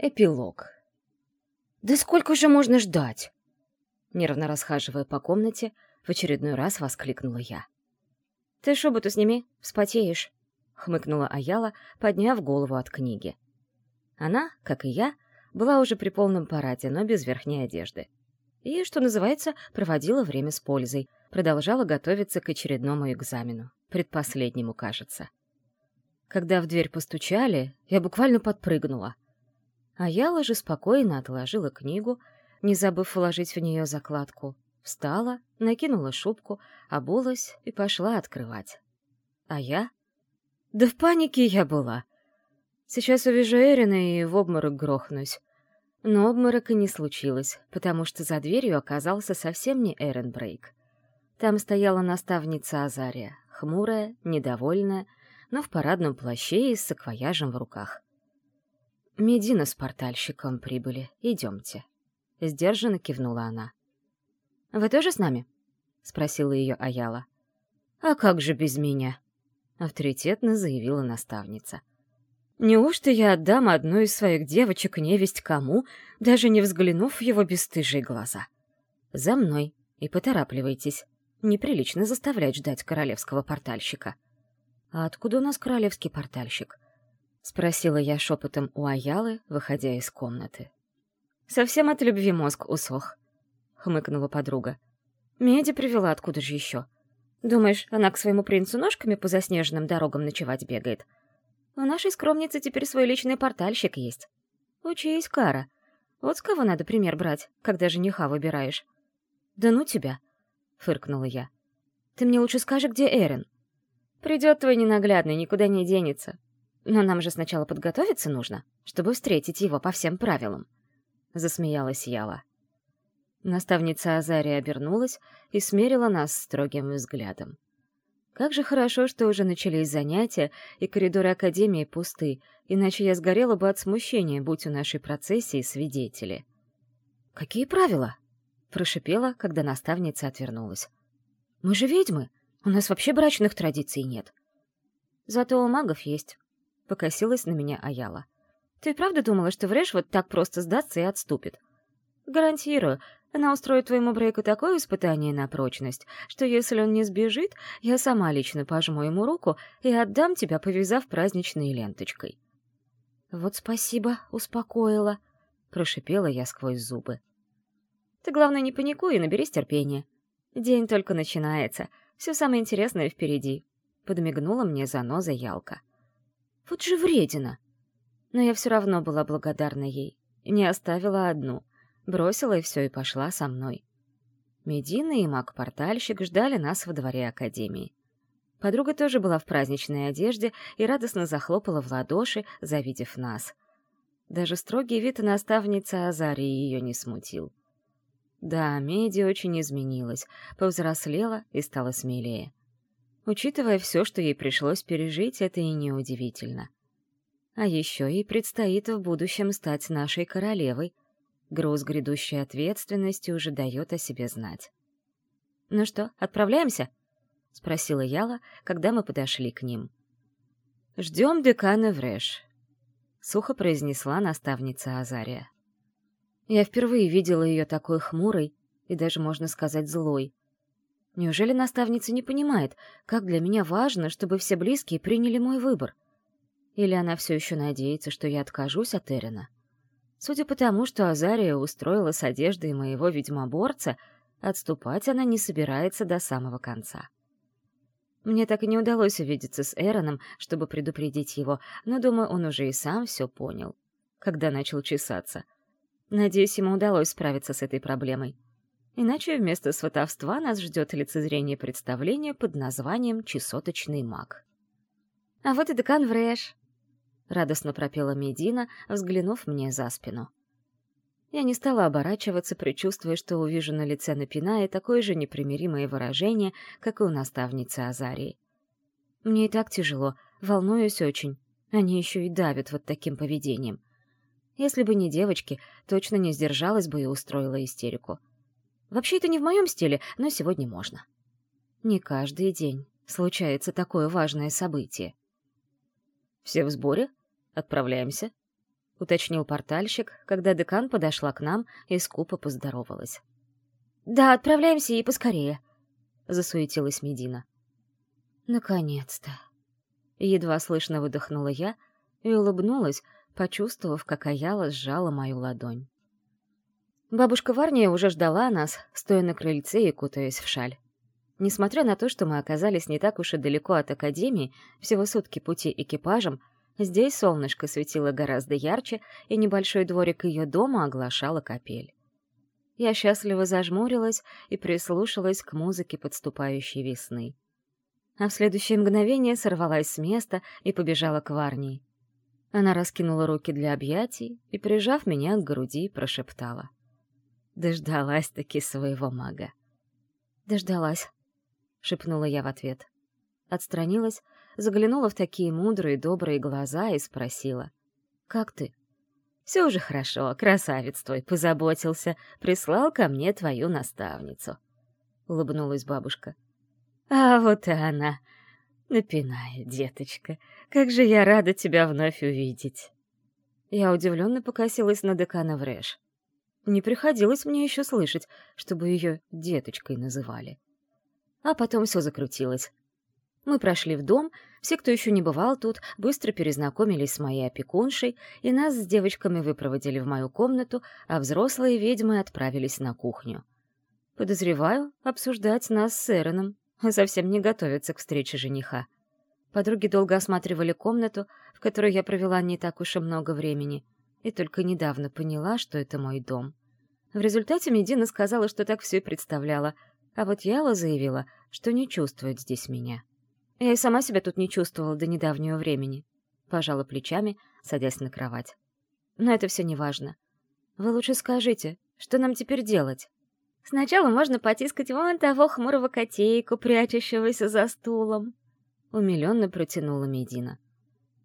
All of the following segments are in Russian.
Эпилог. «Да сколько же можно ждать?» Нервно расхаживая по комнате, в очередной раз воскликнула я. «Ты шубу-то сними, вспотеешь», — хмыкнула Аяла, подняв голову от книги. Она, как и я, была уже при полном параде, но без верхней одежды. И, что называется, проводила время с пользой, продолжала готовиться к очередному экзамену, предпоследнему, кажется. Когда в дверь постучали, я буквально подпрыгнула — а я же спокойно отложила книгу, не забыв вложить в нее закладку. Встала, накинула шубку, обулась и пошла открывать. А я? Да в панике я была. Сейчас увижу Эрина и в обморок грохнусь. Но обморока не случилось, потому что за дверью оказался совсем не Эрен Брейк. Там стояла наставница Азария, хмурая, недовольная, но в парадном плаще и с саквояжем в руках. «Медина с портальщиком прибыли. Идемте». Сдержанно кивнула она. «Вы тоже с нами?» — спросила ее Аяла. «А как же без меня?» — авторитетно заявила наставница. «Неужто я отдам одну из своих девочек невесть кому, даже не взглянув в его бесстыжие глаза? За мной и поторапливайтесь. Неприлично заставлять ждать королевского портальщика». «А откуда у нас королевский портальщик?» — спросила я шепотом у Аялы, выходя из комнаты. «Совсем от любви мозг усох», — хмыкнула подруга. «Меди привела откуда же еще? Думаешь, она к своему принцу ножками по заснеженным дорогам ночевать бегает? У нашей скромницы теперь свой личный портальщик есть. Учись, Кара. Вот с кого надо пример брать, когда жениха выбираешь». «Да ну тебя», — фыркнула я. «Ты мне лучше скажи, где Эрин?» «Придет твой ненаглядный, никуда не денется. Но нам же сначала подготовиться нужно, чтобы встретить его по всем правилам. Засмеялась Яла. Наставница Азария обернулась и смерила нас строгим взглядом. Как же хорошо, что уже начались занятия, и коридоры Академии пусты, иначе я сгорела бы от смущения, будь у нашей процессии свидетели. «Какие правила?» — прошипела, когда наставница отвернулась. «Мы же ведьмы, у нас вообще брачных традиций нет. Зато у магов есть. Покосилась на меня Аяла. «Ты правда думала, что Вреш вот так просто сдастся и отступит?» «Гарантирую, она устроит твоему Брейку такое испытание на прочность, что если он не сбежит, я сама лично пожму ему руку и отдам тебя, повязав праздничной ленточкой». «Вот спасибо, успокоила», — прошипела я сквозь зубы. «Ты, главное, не паникуй и наберись терпения. День только начинается, все самое интересное впереди», — подмигнула мне заноза Ялка. Вот же вредина! Но я все равно была благодарна ей. Не оставила одну. Бросила и все, и пошла со мной. Медина и маг-портальщик ждали нас во дворе Академии. Подруга тоже была в праздничной одежде и радостно захлопала в ладоши, завидев нас. Даже строгий вид наставницы Азарии ее не смутил. Да, Меди очень изменилась, повзрослела и стала смелее. Учитывая все, что ей пришлось пережить, это и неудивительно. А еще ей предстоит в будущем стать нашей королевой. Груз грядущей ответственности уже дает о себе знать. «Ну что, отправляемся?» — спросила Яла, когда мы подошли к ним. «Ждем декана Врэш», — сухо произнесла наставница Азария. Я впервые видела ее такой хмурой и даже, можно сказать, злой. Неужели наставница не понимает, как для меня важно, чтобы все близкие приняли мой выбор? Или она все еще надеется, что я откажусь от Эрина? Судя по тому, что Азария устроила с одеждой моего ведьмоборца, отступать она не собирается до самого конца. Мне так и не удалось увидеться с Эроном, чтобы предупредить его, но, думаю, он уже и сам все понял, когда начал чесаться. Надеюсь, ему удалось справиться с этой проблемой. Иначе вместо сватовства нас ждет лицезрение представления под названием «Чесоточный маг». «А вот и декан Врэш», — радостно пропела Медина, взглянув мне за спину. Я не стала оборачиваться, предчувствуя, что увижу на лице Напиная такое же непримиримое выражение, как и у наставницы Азарии. Мне и так тяжело, волнуюсь очень. Они еще и давят вот таким поведением. Если бы не девочки, точно не сдержалась бы и устроила истерику. Вообще это не в моем стиле, но сегодня можно. Не каждый день случается такое важное событие. «Все в сборе? Отправляемся?» — уточнил портальщик, когда декан подошла к нам и скупо поздоровалась. «Да, отправляемся и поскорее», — засуетилась Медина. «Наконец-то!» Едва слышно выдохнула я и улыбнулась, почувствовав, как Аяла сжала мою ладонь. Бабушка Варния уже ждала нас, стоя на крыльце и кутаясь в шаль. Несмотря на то, что мы оказались не так уж и далеко от Академии, всего сутки пути экипажем, здесь солнышко светило гораздо ярче, и небольшой дворик ее дома оглашала капель. Я счастливо зажмурилась и прислушалась к музыке подступающей весны. А в следующее мгновение сорвалась с места и побежала к Варнии. Она раскинула руки для объятий и, прижав меня к груди, прошептала. Дождалась-таки своего мага. «Дождалась», — шепнула я в ответ. Отстранилась, заглянула в такие мудрые, добрые глаза и спросила. «Как ты?» «Все уже хорошо, красавец твой позаботился, прислал ко мне твою наставницу», — улыбнулась бабушка. «А вот и она. Напинает, деточка. Как же я рада тебя вновь увидеть!» Я удивленно покосилась на декана Врэш. Не приходилось мне еще слышать, чтобы ее деточкой называли. А потом все закрутилось. Мы прошли в дом, все, кто еще не бывал тут, быстро перезнакомились с моей опекуншей, и нас с девочками выпроводили в мою комнату, а взрослые ведьмы отправились на кухню. Подозреваю, обсуждать нас с Эроном, совсем не готовятся к встрече жениха. Подруги долго осматривали комнату, в которой я провела не так уж и много времени, и только недавно поняла, что это мой дом. В результате Медина сказала, что так все и представляла, а вот Яла заявила, что не чувствует здесь меня. Я и сама себя тут не чувствовала до недавнего времени. Пожала плечами, садясь на кровать. Но это все не важно. Вы лучше скажите, что нам теперь делать? Сначала можно потискать вон того хмурого котейку, прячущегося за стулом. Умиленно протянула Медина.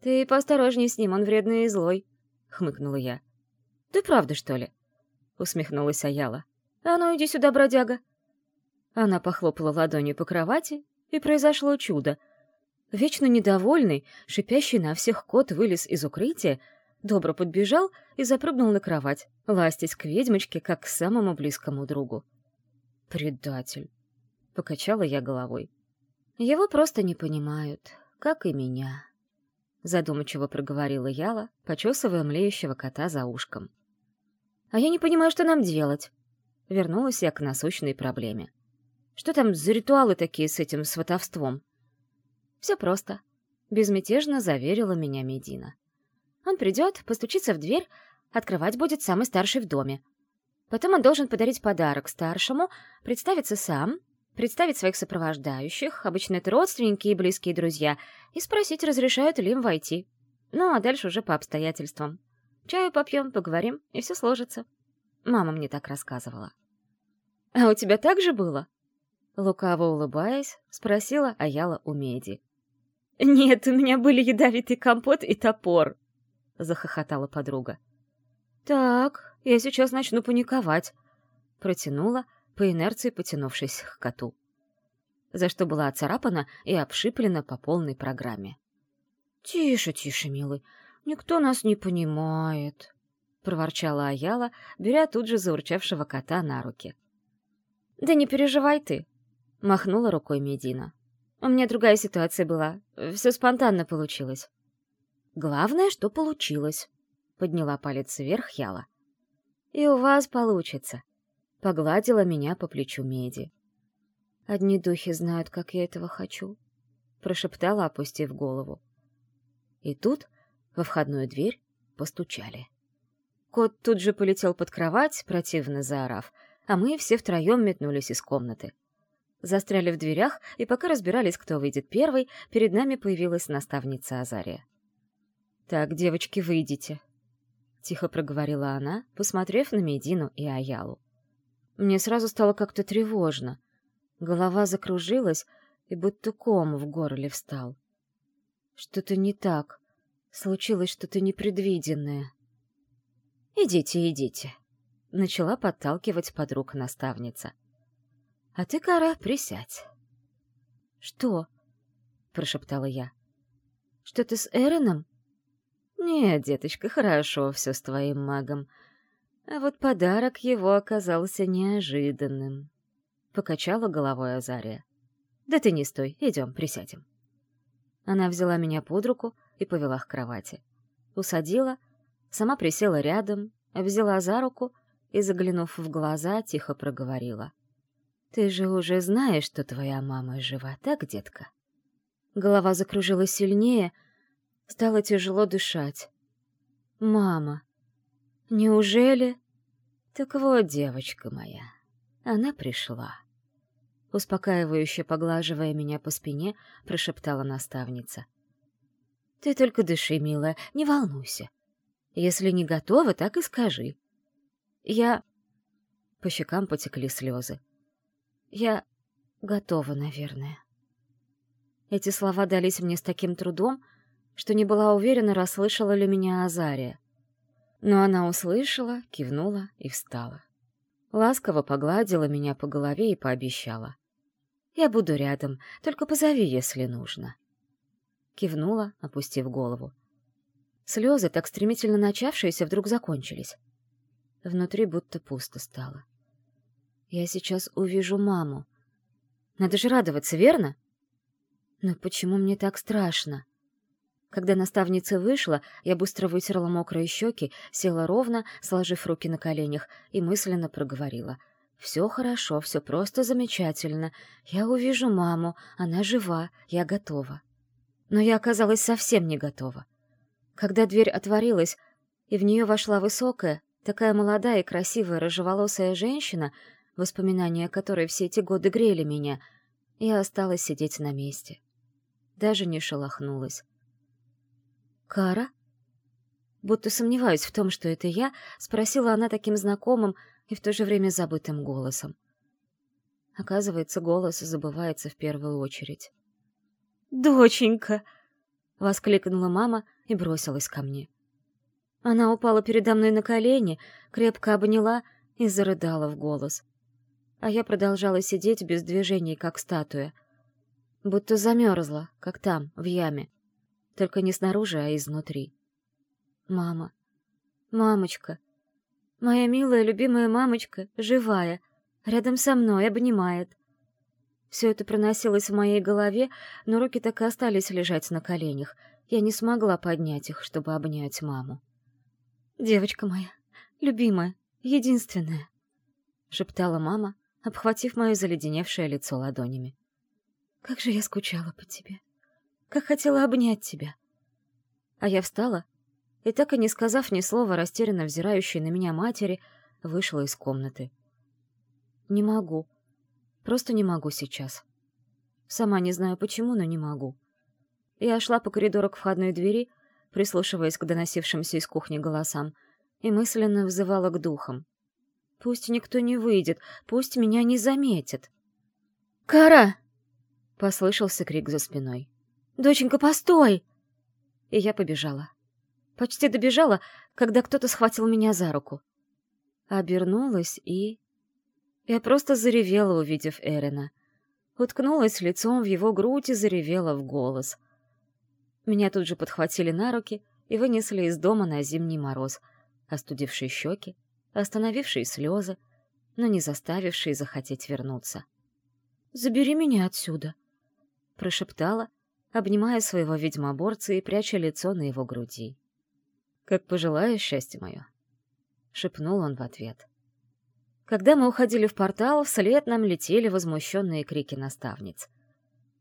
Ты поосторожней с ним, он вредный и злой, хмыкнула я. Ты правда, что ли? усмехнулась Аяла. А ну иди сюда, бродяга. Она похлопала ладонью по кровати, и произошло чудо. Вечно недовольный, шипящий на всех кот вылез из укрытия, добро подбежал и запрыгнул на кровать, ластясь к ведьмочке, как к самому близкому другу. «Предатель!» — покачала я головой. «Его просто не понимают, как и меня», — задумчиво проговорила Яла, почесывая млеющего кота за ушком. «А я не понимаю, что нам делать», — вернулась я к насущной проблеме. Что там за ритуалы такие с этим сватовством? Все просто. Безмятежно заверила меня Медина. Он придет, постучится в дверь, открывать будет самый старший в доме. Потом он должен подарить подарок старшему, представиться сам, представить своих сопровождающих, обычно это родственники и близкие друзья, и спросить, разрешают ли им войти. Ну, а дальше уже по обстоятельствам. Чаю попьем, поговорим, и все сложится. Мама мне так рассказывала. «А у тебя так же было?» Лукаво улыбаясь, спросила Аяла у Меди. «Нет, у меня были ядовитый компот и топор», — захохотала подруга. «Так, я сейчас начну паниковать», — протянула, по инерции потянувшись к коту, за что была оцарапана и обшиплена по полной программе. «Тише, тише, милый, никто нас не понимает», — проворчала Аяла, беря тут же заурчавшего кота на руки. «Да не переживай ты», Махнула рукой Медина. У меня другая ситуация была. Все спонтанно получилось. Главное, что получилось. Подняла палец вверх Яла. И у вас получится. Погладила меня по плечу Меди. Одни духи знают, как я этого хочу. Прошептала, опустив голову. И тут во входную дверь постучали. Кот тут же полетел под кровать, противно заорав, а мы все втроем метнулись из комнаты. Застряли в дверях, и пока разбирались, кто выйдет первый, перед нами появилась наставница Азария. «Так, девочки, выйдите», — тихо проговорила она, посмотрев на Медину и Аялу. Мне сразу стало как-то тревожно. Голова закружилась, и будто ком в горле встал. Что-то не так. Случилось что-то непредвиденное. «Идите, идите», — начала подталкивать подруг наставница. А ты, Кара, присядь. — Что? — прошептала я. — Что ты с Эроном? «Нет, деточка, хорошо все с твоим магом. А вот подарок его оказался неожиданным». Покачала головой Азария. «Да ты не стой, идем, присядем». Она взяла меня под руку и повела к кровати. Усадила, сама присела рядом, взяла за руку и, заглянув в глаза, тихо проговорила. «Ты же уже знаешь, что твоя мама жива, так, детка?» Голова закружилась сильнее, стало тяжело дышать. «Мама, неужели...» «Так вот, девочка моя, она пришла». Успокаивающе поглаживая меня по спине, прошептала наставница. «Ты только дыши, милая, не волнуйся. Если не готова, так и скажи. Я...» По щекам потекли слезы. «Я готова, наверное». Эти слова дались мне с таким трудом, что не была уверена, расслышала ли меня Азария. Но она услышала, кивнула и встала. Ласково погладила меня по голове и пообещала. «Я буду рядом, только позови, если нужно». Кивнула, опустив голову. Слезы, так стремительно начавшиеся, вдруг закончились. Внутри будто пусто стало. Я сейчас увижу маму. Надо же радоваться, верно? Но почему мне так страшно? Когда наставница вышла, я быстро вытерла мокрые щеки, села ровно, сложив руки на коленях, и мысленно проговорила. «Все хорошо, все просто замечательно. Я увижу маму, она жива, я готова». Но я оказалась совсем не готова. Когда дверь отворилась, и в нее вошла высокая, такая молодая и красивая рыжеволосая женщина, воспоминания которой все эти годы грели меня, я осталась сидеть на месте. Даже не шелохнулась. «Кара?» Будто сомневаюсь в том, что это я, спросила она таким знакомым и в то же время забытым голосом. Оказывается, голос забывается в первую очередь. «Доченька!» — воскликнула мама и бросилась ко мне. Она упала передо мной на колени, крепко обняла и зарыдала в голос. А я продолжала сидеть без движений, как статуя. Будто замерзла, как там, в яме только не снаружи, а изнутри. Мама, мамочка, моя милая, любимая мамочка, живая, рядом со мной, обнимает. Все это проносилось в моей голове, но руки так и остались лежать на коленях. Я не смогла поднять их, чтобы обнять маму. «Девочка моя, любимая, единственная», — шептала мама, обхватив мое заледеневшее лицо ладонями. «Как же я скучала по тебе!» Как хотела обнять тебя. А я встала и, так и не сказав ни слова, растерянно взирающей на меня матери, вышла из комнаты. Не могу. Просто не могу сейчас. Сама не знаю почему, но не могу. Я шла по коридору к входной двери, прислушиваясь к доносившимся из кухни голосам, и мысленно взывала к духам. Пусть никто не выйдет, пусть меня не заметят. «Кара!» — послышался крик за спиной. «Доченька, постой!» И я побежала. Почти добежала, когда кто-то схватил меня за руку. Обернулась и... Я просто заревела, увидев Эрина. Уткнулась лицом в его грудь и заревела в голос. Меня тут же подхватили на руки и вынесли из дома на зимний мороз, остудившие щеки, остановившие слезы, но не заставившие захотеть вернуться. «Забери меня отсюда», — прошептала, обнимая своего ведьмоборца и пряча лицо на его груди. «Как пожелаешь, счастье мое!» — шепнул он в ответ. Когда мы уходили в портал, вслед нам летели возмущенные крики наставниц.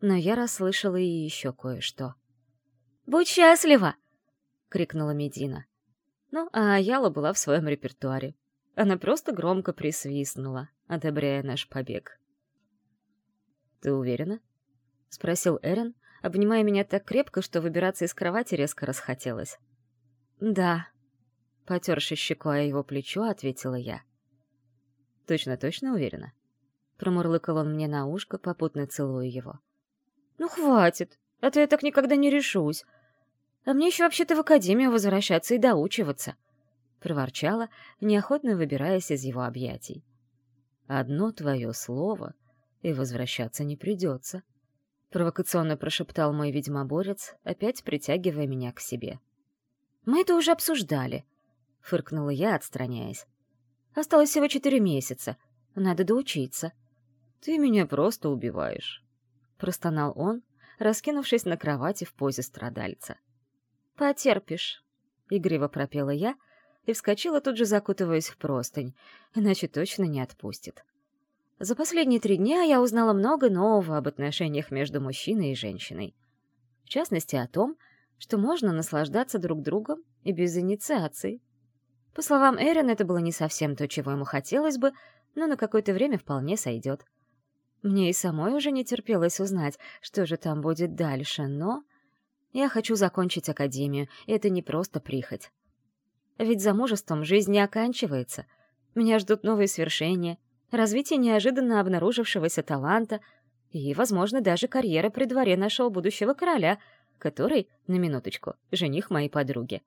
Но я расслышала и еще кое-что. «Будь счастлива!» — крикнула Медина. Ну, а Аяла была в своем репертуаре. Она просто громко присвистнула, одобряя наш побег. «Ты уверена?» — спросил Эрен, обнимая меня так крепко, что выбираться из кровати резко расхотелось. «Да», — потерши щекой о его плечо, ответила я. «Точно-точно уверена?» Промурлыкал он мне на ушко, попутно целуя его. «Ну, хватит, а то я так никогда не решусь. А мне еще вообще-то в академию возвращаться и доучиваться», — проворчала, неохотно выбираясь из его объятий. «Одно твое слово, и возвращаться не придется», — провокационно прошептал мой ведьмоборец, опять притягивая меня к себе. Мы это уже обсуждали», — фыркнула я, отстраняясь. «Осталось всего четыре месяца. Надо доучиться». «Ты меня просто убиваешь», — простонал он, раскинувшись на кровати в позе страдальца. «Потерпишь», — игриво пропела я и вскочила, тут же закутываясь в простынь, иначе точно не отпустит. За последние три дня я узнала много нового об отношениях между мужчиной и женщиной. В частности, о том, что можно наслаждаться друг другом и без инициации. По словам Эрин, это было не совсем то, чего ему хотелось бы, но на какое-то время вполне сойдет. Мне и самой уже не терпелось узнать, что же там будет дальше, но... Я хочу закончить академию, и это не просто прихоть. Ведь замужеством жизнь не оканчивается. Меня ждут новые свершения, развитие неожиданно обнаружившегося таланта и, возможно, даже карьера при дворе нашего будущего короля, который, на минуточку, жених моей подруги.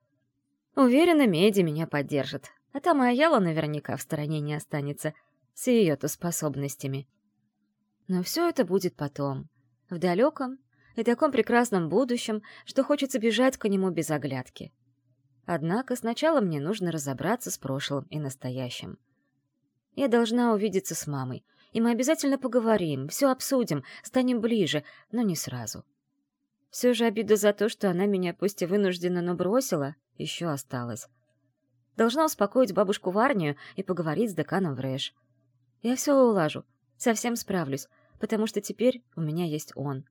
Уверена, Меди меня поддержит, а там и Аяла наверняка в стороне не останется, с ее-то способностями. Но все это будет потом, в далеком и таком прекрасном будущем, что хочется бежать к нему без оглядки. Однако сначала мне нужно разобраться с прошлым и настоящим. Я должна увидеться с мамой, и мы обязательно поговорим, все обсудим, станем ближе, но не сразу. Все же обида за то, что она меня пусть и вынуждена, но бросила, еще осталась. Должна успокоить бабушку Варнию и поговорить с деканом Врэш. Я все улажу, совсем справлюсь, потому что теперь у меня есть он.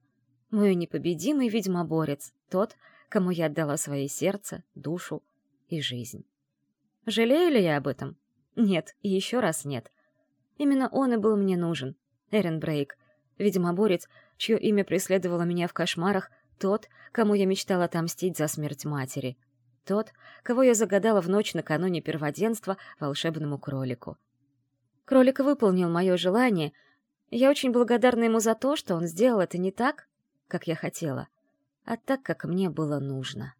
Мой непобедимый ведьмоборец, тот, кому я отдала свое сердце, душу и жизнь. Жалею ли я об этом? Нет, и еще раз нет. Именно он и был мне нужен. Эрен Брейк, ведьмоборец, чье имя преследовало меня в кошмарах, тот, кому я мечтала отомстить за смерть матери. Тот, кого я загадала в ночь накануне перводенства волшебному кролику. Кролик выполнил мое желание — я очень благодарна ему за то, что он сделал это не так, как я хотела, а так, как мне было нужно.